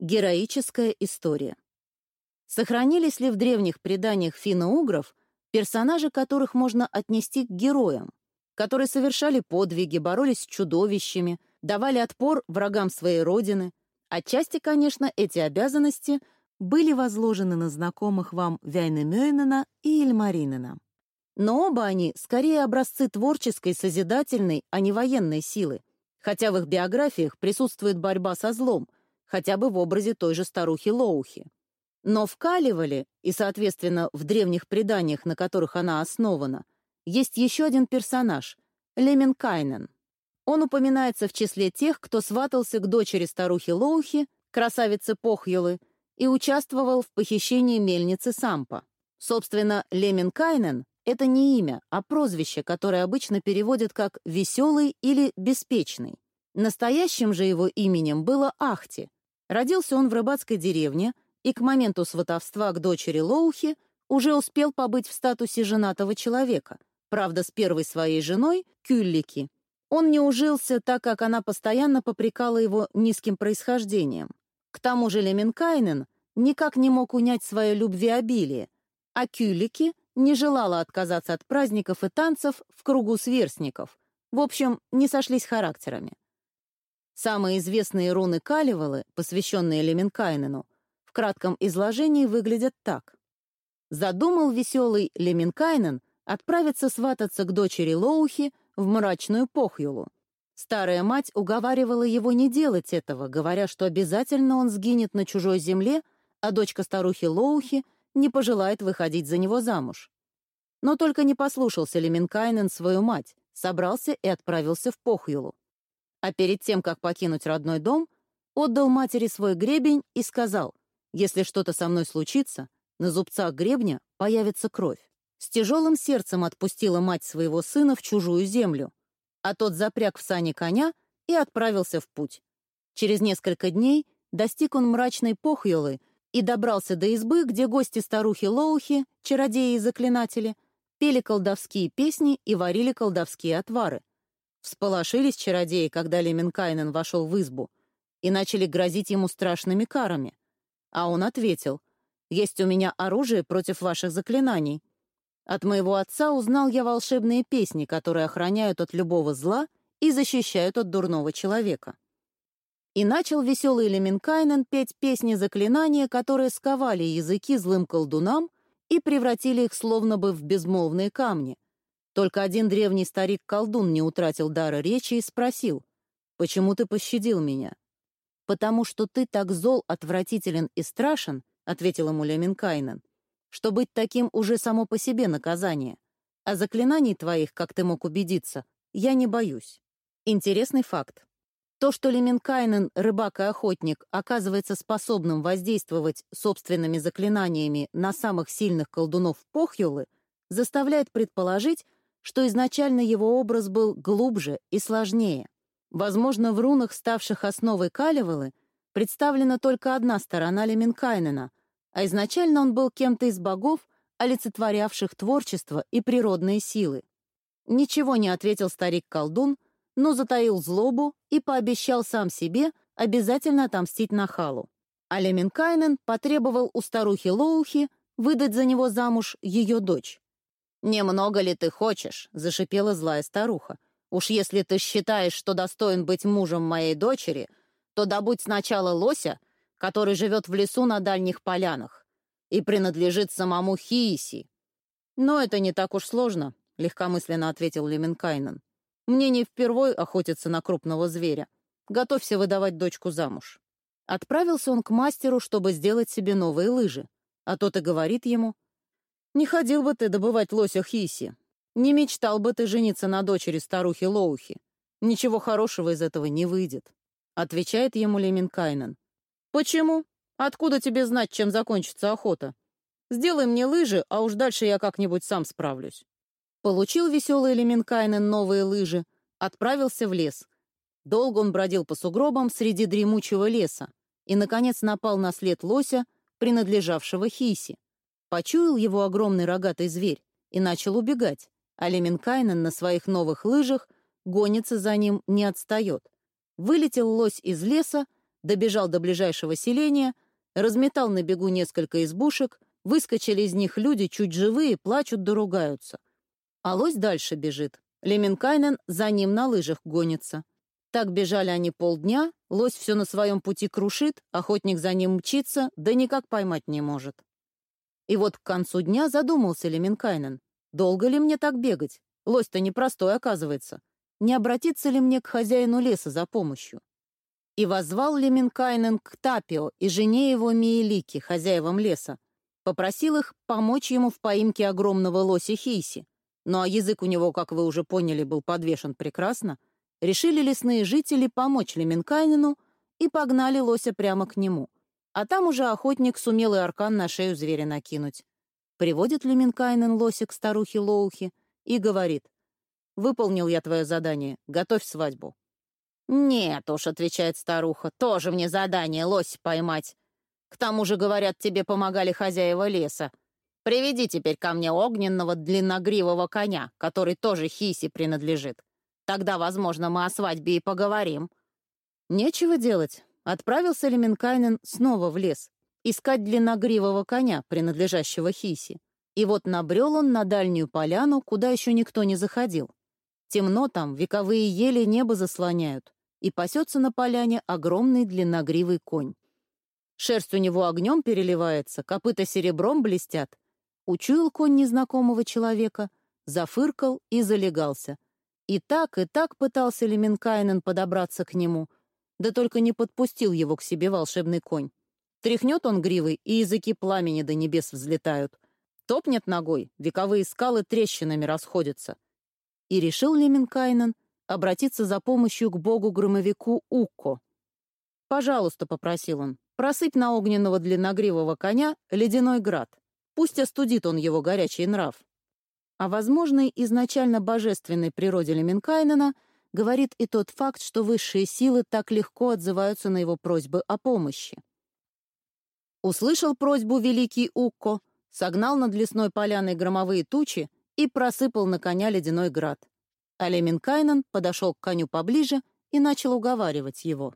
Героическая история. Сохранились ли в древних преданиях финно-угров персонажи, которых можно отнести к героям, которые совершали подвиги, боролись с чудовищами, давали отпор врагам своей родины? Отчасти, конечно, эти обязанности были возложены на знакомых вам Вяйнемёйнена и Ильмаринена. Но оба они скорее образцы творческой, созидательной, а не военной силы, хотя в их биографиях присутствует борьба со злом — хотя бы в образе той же старухи Лоухи. Но в Каливале, и, соответственно, в древних преданиях, на которых она основана, есть еще один персонаж — Леменкайнен. Он упоминается в числе тех, кто сватался к дочери старухи Лоухи, красавицы Похьюлы, и участвовал в похищении мельницы Сампа. Собственно, Леменкайнен — это не имя, а прозвище, которое обычно переводят как «веселый» или «беспечный». Настоящим же его именем было Ахти — Родился он в рыбацкой деревне и к моменту сватовства к дочери Лоухи уже успел побыть в статусе женатого человека, правда, с первой своей женой, Кюллики. Он не ужился, так как она постоянно попрекала его низким происхождением. К тому же Леменкайнен никак не мог унять свое любвеобилие, а Кюллики не желала отказаться от праздников и танцев в кругу сверстников. В общем, не сошлись характерами. Самые известные руны Каливалы, посвященные Леменкайнену, в кратком изложении выглядят так. Задумал веселый Леменкайнен отправиться свататься к дочери Лоухи в мрачную Похьюлу. Старая мать уговаривала его не делать этого, говоря, что обязательно он сгинет на чужой земле, а дочка старухи Лоухи не пожелает выходить за него замуж. Но только не послушался Леменкайнен свою мать, собрался и отправился в Похьюлу а перед тем, как покинуть родной дом, отдал матери свой гребень и сказал, «Если что-то со мной случится, на зубцах гребня появится кровь». С тяжелым сердцем отпустила мать своего сына в чужую землю, а тот запряг в сани коня и отправился в путь. Через несколько дней достиг он мрачной похьелы и добрался до избы, где гости старухи Лоухи, чародеи и заклинатели, пели колдовские песни и варили колдовские отвары. Всполошились чародеи, когда Леменкайнен вошел в избу, и начали грозить ему страшными карами. А он ответил, «Есть у меня оружие против ваших заклинаний. От моего отца узнал я волшебные песни, которые охраняют от любого зла и защищают от дурного человека». И начал веселый Леменкайнен петь песни заклинания, которые сковали языки злым колдунам и превратили их словно бы в безмолвные камни — только один древний старик-колдун не утратил дара речи и спросил, «Почему ты пощадил меня?» «Потому что ты так зол, отвратителен и страшен», — ответил ему Леминкайнен, «что быть таким уже само по себе наказание. А заклинаний твоих, как ты мог убедиться, я не боюсь». Интересный факт. То, что Леменкайнен, рыбак и охотник, оказывается способным воздействовать собственными заклинаниями на самых сильных колдунов Похьюлы, заставляет предположить, что изначально его образ был глубже и сложнее. Возможно, в рунах, ставших основой Калевалы, представлена только одна сторона Леменкайнена, а изначально он был кем-то из богов, олицетворявших творчество и природные силы. Ничего не ответил старик-колдун, но затаил злобу и пообещал сам себе обязательно отомстить Нахалу. А Леменкайнен потребовал у старухи Лоухи выдать за него замуж ее дочь. «Немного ли ты хочешь?» — зашипела злая старуха. «Уж если ты считаешь, что достоин быть мужем моей дочери, то добудь сначала лося, который живет в лесу на дальних полянах и принадлежит самому Хииси». «Но это не так уж сложно», — легкомысленно ответил Леменкайнен. «Мне не впервой охотиться на крупного зверя. Готовься выдавать дочку замуж». Отправился он к мастеру, чтобы сделать себе новые лыжи, а тот и говорит ему — не ходил бы ты добывать лося Хиси. Не мечтал бы ты жениться на дочери старухи Лоухи. Ничего хорошего из этого не выйдет», — отвечает ему Леминкайнен. «Почему? Откуда тебе знать, чем закончится охота? Сделай мне лыжи, а уж дальше я как-нибудь сам справлюсь». Получил веселый Леминкайнен новые лыжи, отправился в лес. Долго он бродил по сугробам среди дремучего леса и, наконец, напал на след лося, принадлежавшего Хиси. Почуял его огромный рогатый зверь и начал убегать, а Леменкайнен на своих новых лыжах гонится за ним, не отстает. Вылетел лось из леса, добежал до ближайшего селения, разметал на бегу несколько избушек, выскочили из них люди, чуть живые, плачут да ругаются. А лось дальше бежит. Леменкайнен за ним на лыжах гонится. Так бежали они полдня, лось все на своем пути крушит, охотник за ним мчится, да никак поймать не может. И вот к концу дня задумался Леменкайнен. Долго ли мне так бегать? Лось-то непростой, оказывается. Не обратиться ли мне к хозяину леса за помощью? И возвал Леменкайнен к Тапио и жене его Миелики, хозяевам леса. Попросил их помочь ему в поимке огромного лося Хейси. Ну а язык у него, как вы уже поняли, был подвешен прекрасно. Решили лесные жители помочь Леменкайнену и погнали лося прямо к нему. А там уже охотник сумел и аркан на шею зверя накинуть. Приводит Леменкайнен лося к старухе Лоухе и говорит, «Выполнил я твое задание, готовь свадьбу». «Нет уж», — отвечает старуха, — «тоже мне задание лось поймать. К тому же, говорят, тебе помогали хозяева леса. Приведи теперь ко мне огненного длинногривого коня, который тоже Хиси принадлежит. Тогда, возможно, мы о свадьбе и поговорим». Нечего делать. Отправился Леменкайнен снова в лес, искать длинногривого коня, принадлежащего Хиси. И вот набрел он на дальнюю поляну, куда еще никто не заходил. Темно там, вековые ели небо заслоняют, и пасется на поляне огромный длинногривый конь. Шерсть у него огнем переливается, копыта серебром блестят. Учуял конь незнакомого человека, зафыркал и залегался. И так, и так пытался Леменкайнен подобраться к нему, да только не подпустил его к себе волшебный конь. Тряхнет он гривой, и языки пламени до небес взлетают. Топнет ногой, вековые скалы трещинами расходятся. И решил Леменкайнен обратиться за помощью к богу-громовику Укко. «Пожалуйста», — попросил он, — «просыпь на огненного длинногривого коня ледяной град. Пусть остудит он его горячий нрав». О возможной изначально божественной природе Леменкайнена говорит и тот факт, что высшие силы так легко отзываются на его просьбы о помощи. Услышал просьбу великий Укко, согнал над лесной поляной громовые тучи и просыпал на коня ледяной град. А Леменкайнен подошел к коню поближе и начал уговаривать его.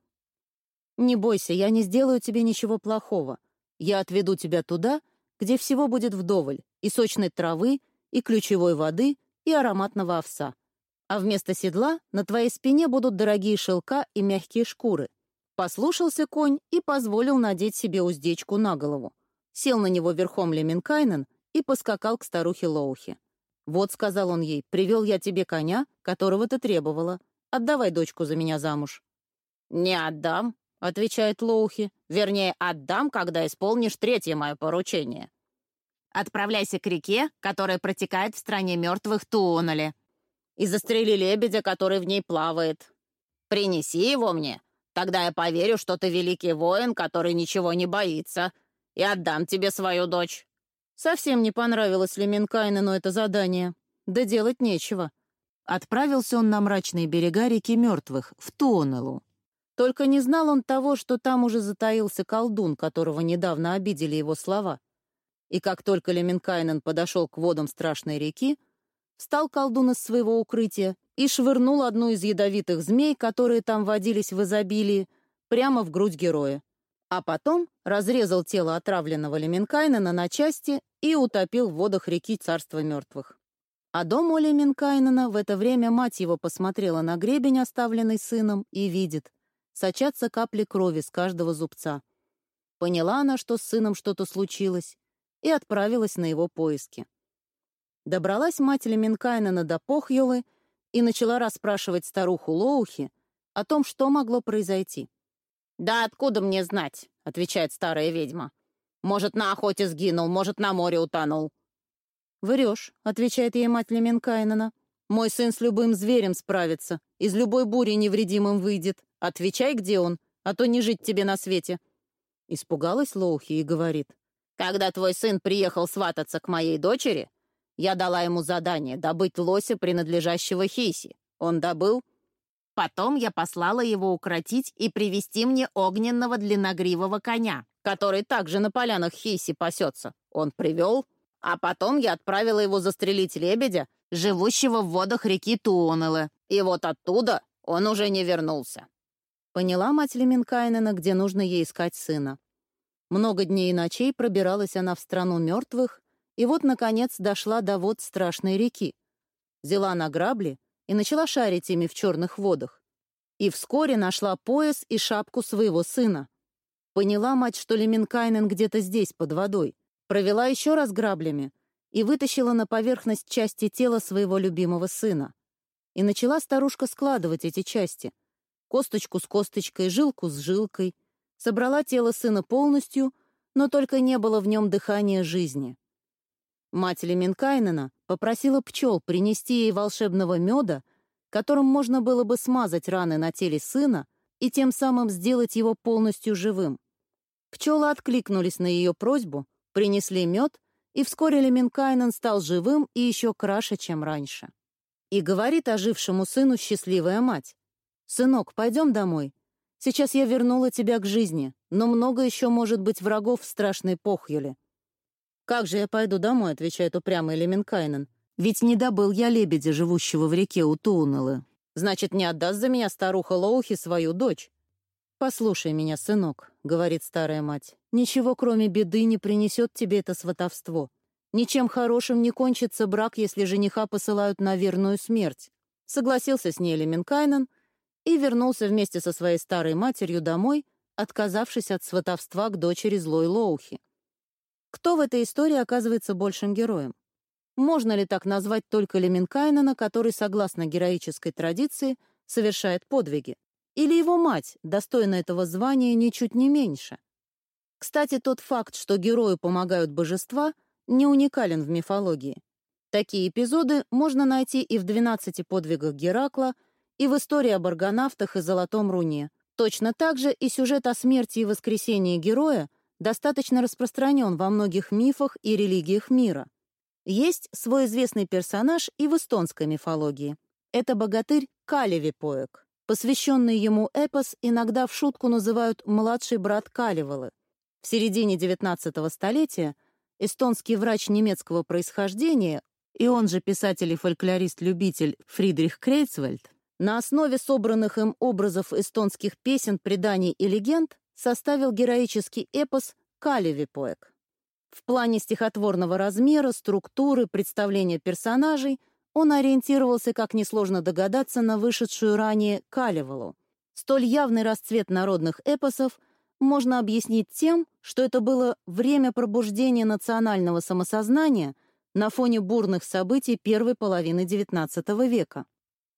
«Не бойся, я не сделаю тебе ничего плохого. Я отведу тебя туда, где всего будет вдоволь, и сочной травы, и ключевой воды, и ароматного овса. А вместо седла на твоей спине будут дорогие шелка и мягкие шкуры. Послушался конь и позволил надеть себе уздечку на голову. Сел на него верхом Леменкайнен и поскакал к старухе Лоухе. «Вот», — сказал он ей, — «привел я тебе коня, которого ты требовала. Отдавай дочку за меня замуж». «Не отдам», — отвечает Лоухи. «Вернее, отдам, когда исполнишь третье мое поручение». «Отправляйся к реке, которая протекает в стране мертвых Туонале, и застрели лебедя, который в ней плавает. Принеси его мне, тогда я поверю, что ты великий воин, который ничего не боится, и отдам тебе свою дочь». Совсем не понравилось Леменкайнену это задание. Да делать нечего. Отправился он на мрачные берега реки Мертвых, в Туонелу. Только не знал он того, что там уже затаился колдун, которого недавно обидели его слова. И как только Леменкайнен подошел к водам страшной реки, встал колдун из своего укрытия и швырнул одну из ядовитых змей, которые там водились в изобилии, прямо в грудь героя. А потом разрезал тело отравленного Леменкайнена на части и утопил в водах реки Царства Мертвых. А дом Оли Минкайнена в это время мать его посмотрела на гребень, оставленный сыном, и видит. Сочатся капли крови с каждого зубца. Поняла она, что с сыном что-то случилось, и отправилась на его поиски. Добралась мать Леменкайнена до Похьелы и начала расспрашивать старуху Лоухи о том, что могло произойти. «Да откуда мне знать?» — отвечает старая ведьма. Может, на охоте сгинул, может, на море утонул». «Врешь», — отвечает ей мать Леменкайнена. «Мой сын с любым зверем справится, из любой бури невредимым выйдет. Отвечай, где он, а то не жить тебе на свете». Испугалась Лоухи и говорит. «Когда твой сын приехал свататься к моей дочери, я дала ему задание добыть лося, принадлежащего Хейси. Он добыл. Потом я послала его укротить и привести мне огненного длинногривого коня который также на полянах Хейси пасется, он привел, а потом я отправила его застрелить лебедя, живущего в водах реки Туонелы, и вот оттуда он уже не вернулся. Поняла мать Леменкайнена, где нужно ей искать сына. Много дней и ночей пробиралась она в страну мертвых, и вот, наконец, дошла до вод страшной реки. Взяла на грабли и начала шарить ими в черных водах. И вскоре нашла пояс и шапку своего сына. Поняла мать, что Леменкайнен где-то здесь, под водой. Провела еще раз граблями и вытащила на поверхность части тела своего любимого сына. И начала старушка складывать эти части. Косточку с косточкой, жилку с жилкой. Собрала тело сына полностью, но только не было в нем дыхания жизни. Мать Леменкайнена попросила пчел принести ей волшебного меда, которым можно было бы смазать раны на теле сына и тем самым сделать его полностью живым. Пчелы откликнулись на ее просьбу, принесли мед, и вскоре Леменкайнен стал живым и еще краше, чем раньше. И говорит ожившему сыну счастливая мать. «Сынок, пойдем домой. Сейчас я вернула тебя к жизни, но много еще может быть врагов в страшной похьюле. «Как же я пойду домой?» — отвечает упрямый Леменкайнен. «Ведь не добыл я лебедя, живущего в реке у Туунелы. Значит, не отдаст за меня старуха Лоухи свою дочь?» «Послушай меня, сынок», — говорит старая мать. «Ничего, кроме беды, не принесет тебе это сватовство. Ничем хорошим не кончится брак, если жениха посылают на верную смерть». Согласился с ней Леменкайнен и вернулся вместе со своей старой матерью домой, отказавшись от сватовства к дочери злой Лоухи. Кто в этой истории оказывается большим героем? Можно ли так назвать только Леменкайнена, который, согласно героической традиции, совершает подвиги? Или его мать, достойна этого звания ничуть не меньше? Кстати, тот факт, что герою помогают божества, не уникален в мифологии. Такие эпизоды можно найти и в «12 подвигах Геракла», и в истории об аргонавтах и Золотом Руне. Точно так же и сюжет о смерти и воскресении героя — достаточно распространен во многих мифах и религиях мира. Есть свой известный персонаж и в эстонской мифологии. Это богатырь Калевипоек. Посвященный ему эпос иногда в шутку называют «младший брат Калевалы». В середине XIX столетия эстонский врач немецкого происхождения и он же писатель и фольклорист-любитель Фридрих Крейцвальд на основе собранных им образов эстонских песен, преданий и легенд составил героический эпос «Калевипоэк». В плане стихотворного размера, структуры, представления персонажей он ориентировался, как несложно догадаться, на вышедшую ранее Калевалу. Столь явный расцвет народных эпосов можно объяснить тем, что это было время пробуждения национального самосознания на фоне бурных событий первой половины XIX века.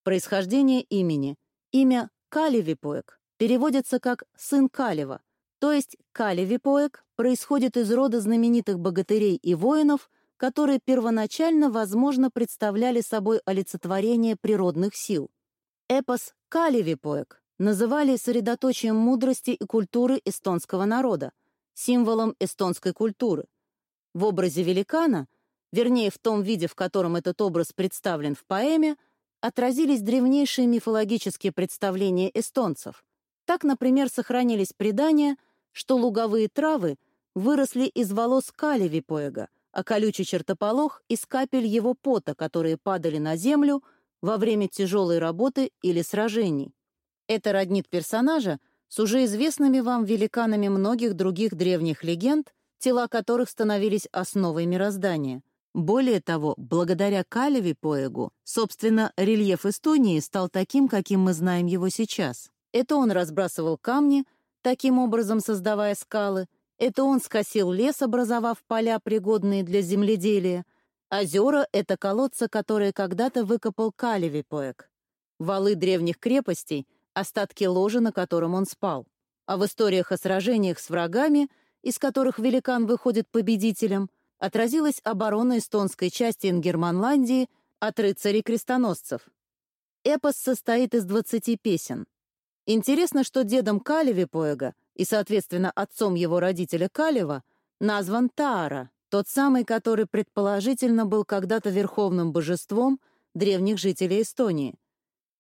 Происхождение имени. Имя Калевипоэк переводится как «сын Калева», то есть Калевипоек происходит из рода знаменитых богатырей и воинов, которые первоначально, возможно, представляли собой олицетворение природных сил. Эпос Калевипоек называли средоточием мудрости и культуры эстонского народа, символом эстонской культуры. В образе великана, вернее, в том виде, в котором этот образ представлен в поэме, отразились древнейшие мифологические представления эстонцев — так, например, сохранились предания, что луговые травы выросли из волос Калевипоэга, а колючий чертополох — из капель его пота, которые падали на землю во время тяжелой работы или сражений. Это роднит персонажа с уже известными вам великанами многих других древних легенд, тела которых становились основой мироздания. Более того, благодаря Калевипоэгу, собственно, рельеф Эстонии стал таким, каким мы знаем его сейчас. Это он разбрасывал камни, таким образом создавая скалы. Это он скосил лес, образовав поля, пригодные для земледелия. Озера — это колодца, которые когда-то выкопал Калевипоек. Валы древних крепостей — остатки ложа, на котором он спал. А в историях о сражениях с врагами, из которых великан выходит победителем, отразилась оборона эстонской части Ингерманландии от рыцарей-крестоносцев. Эпос состоит из 20 песен. Интересно, что дедом Калеви Поэга и, соответственно, отцом его родителя Калева назван Таара, тот самый, который предположительно был когда-то верховным божеством древних жителей Эстонии.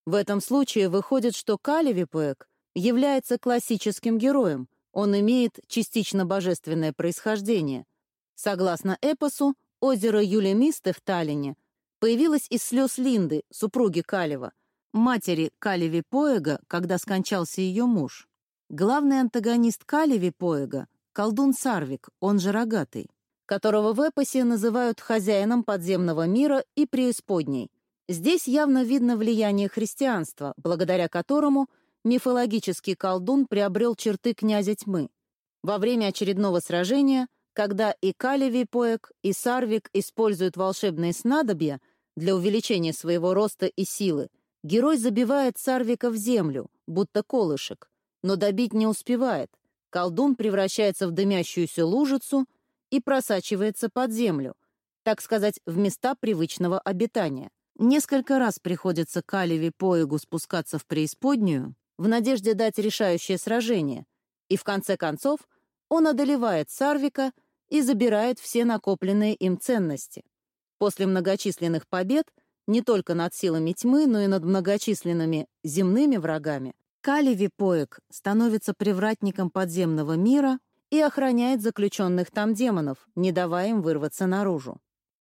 В этом случае выходит, что Калеви Поэг является классическим героем, он имеет частично божественное происхождение. Согласно эпосу, озеро Юлемисты в Таллине появилось из слез Линды, супруги Калева — матери Калеви Поэга, когда скончался ее муж. Главный антагонист Калеви Поэга — колдун Сарвик, он же Рогатый, которого в эпосе называют хозяином подземного мира и преисподней. Здесь явно видно влияние христианства, благодаря которому мифологический колдун приобрел черты князя тьмы. Во время очередного сражения, когда и Калеви Поэг, и Сарвик используют волшебные снадобья для увеличения своего роста и силы, герой забивает Сарвика в землю, будто колышек, но добить не успевает. Колдун превращается в дымящуюся лужицу и просачивается под землю, так сказать, в места привычного обитания. Несколько раз приходится Калеви Поэгу спускаться в преисподнюю в надежде дать решающее сражение, и в конце концов он одолевает Сарвика и забирает все накопленные им ценности. После многочисленных побед не только над силами тьмы, но и над многочисленными земными врагами, Калеви Поек становится привратником подземного мира и охраняет заключенных там демонов, не давая им вырваться наружу.